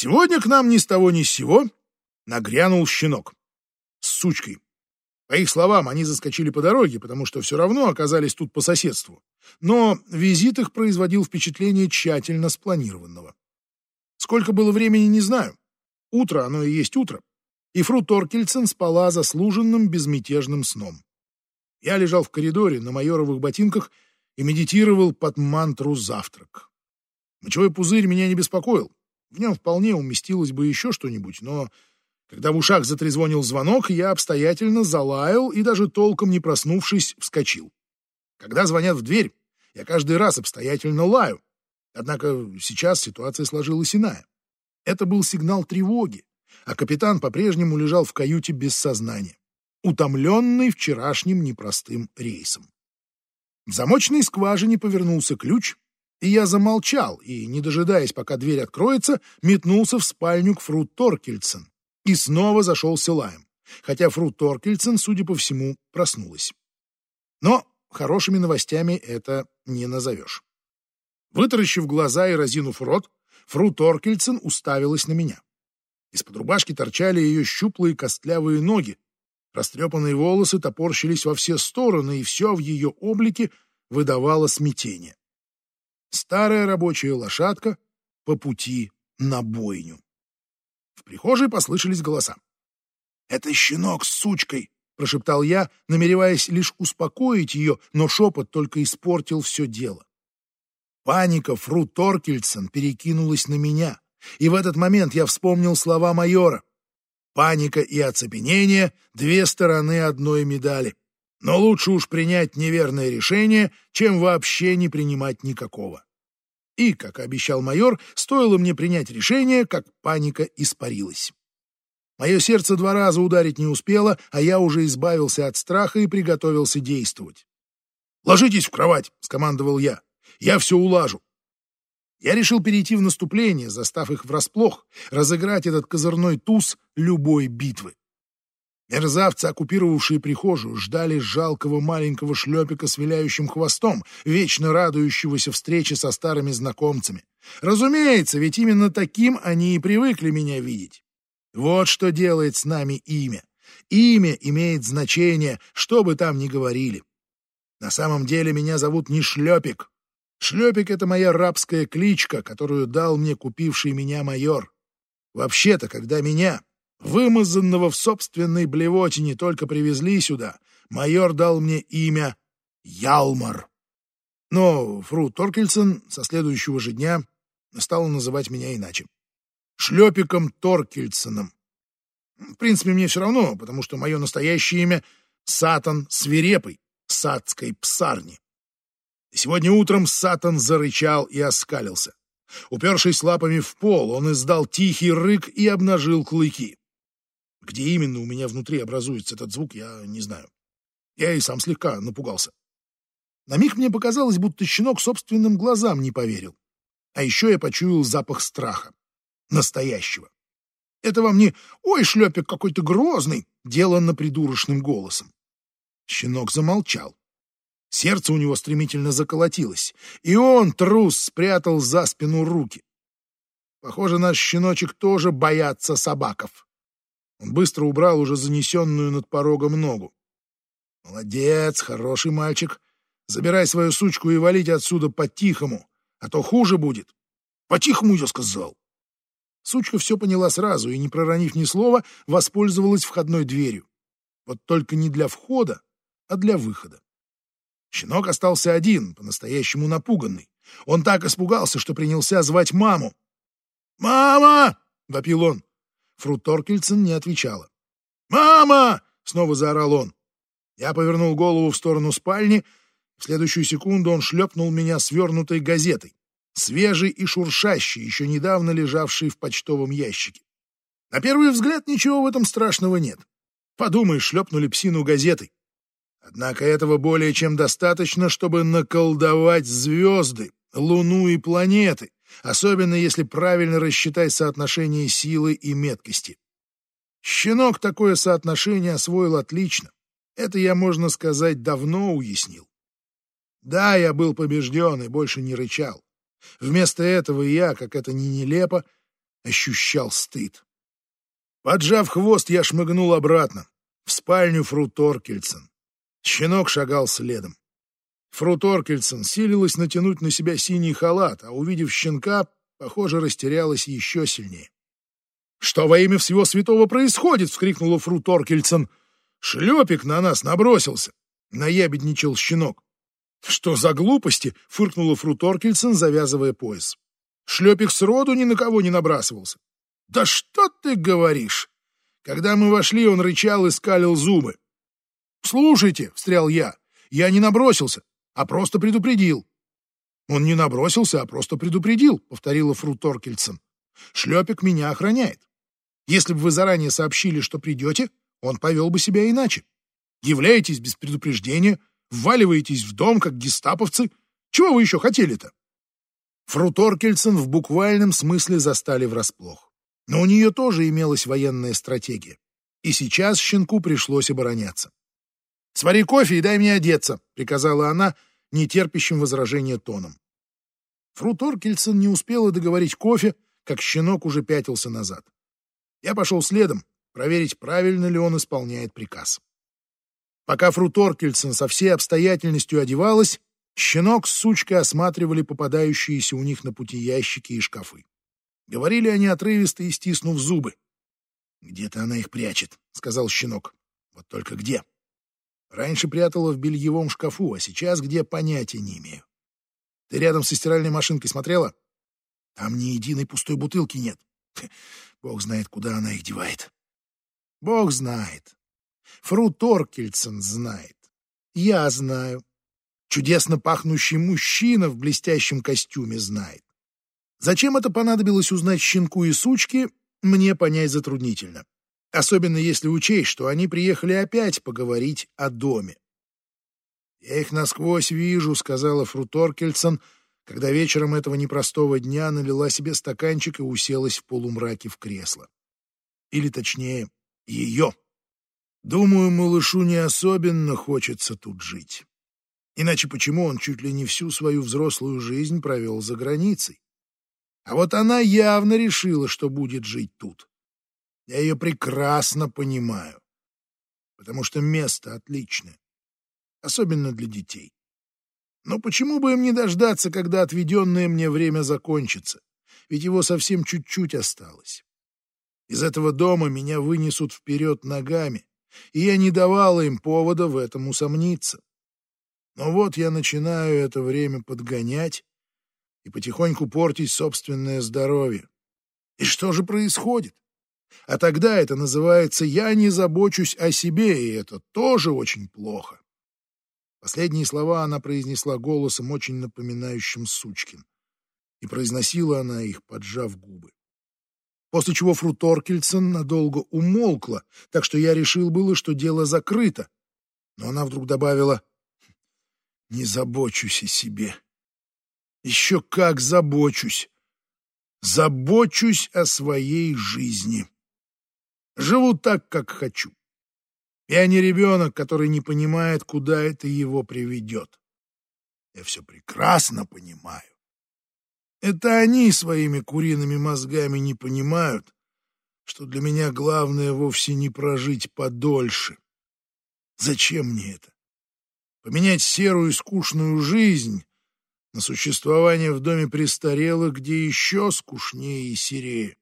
Сегодня к нам ни с того ни с сего нагрянул щенок с сучкой. По их словам, они заскочили по дороге, потому что все равно оказались тут по соседству. Но визит их производил впечатление тщательно спланированного. Сколько было времени, не знаю. Утро, оно и есть утро. И Фру Торкельсен спала заслуженным безмятежным сном. Я лежал в коридоре на майоровых ботинках и медитировал под мантру «Завтрак». Мочевой пузырь меня не беспокоил. В нем вполне уместилось бы еще что-нибудь, но когда в ушах затрезвонил звонок, я обстоятельно залаял и даже толком не проснувшись, вскочил. Когда звонят в дверь, я каждый раз обстоятельно лаю. Однако сейчас ситуация сложилась иная. Это был сигнал тревоги, а капитан по-прежнему лежал в каюте без сознания, утомленный вчерашним непростым рейсом. В замочной скважине повернулся ключ, и я замолчал и, не дожидаясь, пока дверь откроется, метнулся в спальню к Фру Торкельсен и снова зашелся лаем, хотя Фру Торкельсен, судя по всему, проснулась. Но хорошими новостями это не назовешь. Вытаращив глаза и разинув рот, Фру Торкельсен уставилась на меня. Из-под рубашки торчали ее щуплые костлявые ноги, растрепанные волосы топорщились во все стороны, и все в ее облике выдавало смятение. Старая рабочая лошадка по пути на бойню. В прихожей послышались голоса. «Это щенок с сучкой!» — прошептал я, намереваясь лишь успокоить ее, но шепот только испортил все дело. Паника Фру Торкельсон перекинулась на меня, и в этот момент я вспомнил слова майора. Паника и оцепенение — две стороны одной медали. Но лучше уж принять неверное решение, чем вообще не принимать никакого. И, как обещал майор, стоило мне принять решение, как паника испарилась. Мое сердце два раза ударить не успело, а я уже избавился от страха и приготовился действовать. «Ложитесь в кровать!» — скомандовал я. Я все улажу. Я решил перейти в наступление, застав их врасплох, разыграть этот козырной туз любой битвы. Мерзавцы, оккупировавшие прихожую, ждали жалкого маленького шлепика с виляющим хвостом, вечно радующегося встрече со старыми знакомцами. Разумеется, ведь именно таким они и привыкли меня видеть. Вот что делает с нами имя. Имя имеет значение, что бы там ни говорили. На самом деле меня зовут не Шлепик, Шлепик — это моя рабская кличка, которую дал мне купивший меня майор. Вообще-то, когда меня, вымазанного в собственной блевотине, только привезли сюда, майор дал мне имя Ялмар. Но Фру Торкельсон со следующего же дня стала называть меня иначе. Шлепиком Торкельсоном. В принципе, мне все равно, потому что мое настоящее имя — Сатан Свирепый, садской псарни. Сегодня утром Сатан зарычал и оскалился. Упершись лапами в пол, он издал тихий рык и обнажил клыки. Где именно у меня внутри образуется этот звук, я не знаю. Я и сам слегка напугался. На миг мне показалось, будто щенок собственным глазам не поверил. А еще я почуял запах страха. Настоящего. Это вам не «Ой, шлепик какой-то грозный», деланно придурочным голосом. Щенок замолчал. Сердце у него стремительно заколотилось, и он, трус, спрятал за спину руки. Похоже, наш щеночек тоже боятся собаков. Он быстро убрал уже занесенную над порогом ногу. «Молодец, хороший мальчик. Забирай свою сучку и валите отсюда по-тихому, а то хуже будет. По-тихому, я сказал». Сучка все поняла сразу и, не проронив ни слова, воспользовалась входной дверью. Вот только не для входа, а для выхода. Щенок остался один, по-настоящему напуганный. Он так испугался, что принялся звать маму. «Мама!» — вопил он. Фру Торкельсон не отвечала. «Мама!» — снова заорал он. Я повернул голову в сторону спальни. В следующую секунду он шлепнул меня свернутой газетой, свежей и шуршащей, еще недавно лежавшей в почтовом ящике. На первый взгляд ничего в этом страшного нет. Подумай, шлепнули псину газетой. Однако этого более чем достаточно, чтобы наколдовать звезды, Луну и планеты, особенно если правильно рассчитать соотношение силы и меткости. Щенок такое соотношение освоил отлично. Это я, можно сказать, давно уяснил. Да, я был побежден и больше не рычал. Вместо этого я, как это ни нелепо, ощущал стыд. Поджав хвост, я шмыгнул обратно, в спальню Фру Торкельсон. Щенок шагал следом. Фру Торкельсон силилась натянуть на себя синий халат, а, увидев щенка, похоже, растерялась еще сильнее. «Что во имя всего святого происходит?» — вскрикнула Фру Торкельсон. «Шлепик на нас набросился!» — наябедничал щенок. «Что за глупости?» — фыркнула Фру Торкельсон, завязывая пояс. «Шлепик сроду ни на кого не набрасывался». «Да что ты говоришь?» Когда мы вошли, он рычал и скалил зубы. «Слушайте», — встрял я, — «я не набросился, а просто предупредил». «Он не набросился, а просто предупредил», — повторила Фру Торкельсон. «Шлепик меня охраняет. Если бы вы заранее сообщили, что придете, он повел бы себя иначе. Являетесь без предупреждения, вваливаетесь в дом, как гестаповцы. Чего вы еще хотели-то?» Фру Торкельсон в буквальном смысле застали врасплох. Но у нее тоже имелась военная стратегия. И сейчас щенку пришлось обороняться. «Свари кофе и дай мне одеться», — приказала она, нетерпящим возражения тоном. Фру Торкельсон не успела договорить кофе, как щенок уже пятился назад. Я пошел следом, проверить, правильно ли он исполняет приказ. Пока Фру Торкельсон со всей обстоятельностью одевалась, щенок с сучкой осматривали попадающиеся у них на пути ящики и шкафы. Говорили они отрывисто и стиснув зубы. «Где-то она их прячет», — сказал щенок. «Вот только где?» Раньше прятала в бельевом шкафу, а сейчас где понятия не имею. Ты рядом со стиральной машинкой смотрела? Там ни единой пустой бутылки нет. Бог знает, куда она их девает. Бог знает. Фру Торкельсон знает. Я знаю. Чудесно пахнущий мужчина в блестящем костюме знает. Зачем это понадобилось узнать щенку и сучке, мне понять затруднительно. Особенно если учесть, что они приехали опять поговорить о доме. «Я их насквозь вижу», — сказала Фру Торкельсон, когда вечером этого непростого дня налила себе стаканчик и уселась в полумраке в кресло. Или, точнее, ее. Думаю, малышу не особенно хочется тут жить. Иначе почему он чуть ли не всю свою взрослую жизнь провел за границей? А вот она явно решила, что будет жить тут. Я ее прекрасно понимаю, потому что место отличное, особенно для детей. Но почему бы им не дождаться, когда отведенное мне время закончится? Ведь его совсем чуть-чуть осталось. Из этого дома меня вынесут вперед ногами, и я не давала им повода в этом усомниться. Но вот я начинаю это время подгонять и потихоньку портить собственное здоровье. И что же происходит? А тогда это называется «я не забочусь о себе», и это тоже очень плохо. Последние слова она произнесла голосом, очень напоминающим Сучкин. И произносила она их, поджав губы. После чего Фру Торкельсон надолго умолкла, так что я решил было, что дело закрыто. Но она вдруг добавила «Не забочусь о себе». Еще как забочусь. Забочусь о своей жизни. Живу так, как хочу. Я не ребенок, который не понимает, куда это его приведет. Я все прекрасно понимаю. Это они своими куриными мозгами не понимают, что для меня главное вовсе не прожить подольше. Зачем мне это? Поменять серую и скучную жизнь на существование в доме престарелых, где еще скучнее и серее.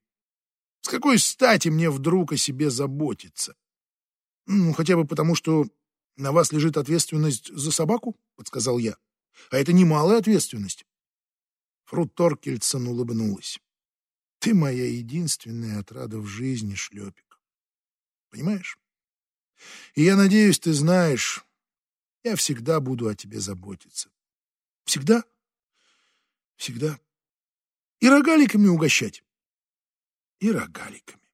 С какой стати мне вдруг о себе заботиться? Ну, хотя бы потому, что на вас лежит ответственность за собаку, подсказал я. А это немалая ответственность. Фру Торкельсон улыбнулась. Ты моя единственная отрада в жизни, шлепик. Понимаешь? И я надеюсь, ты знаешь, я всегда буду о тебе заботиться. Всегда? Всегда. И рогаликами угощать и рогаликами.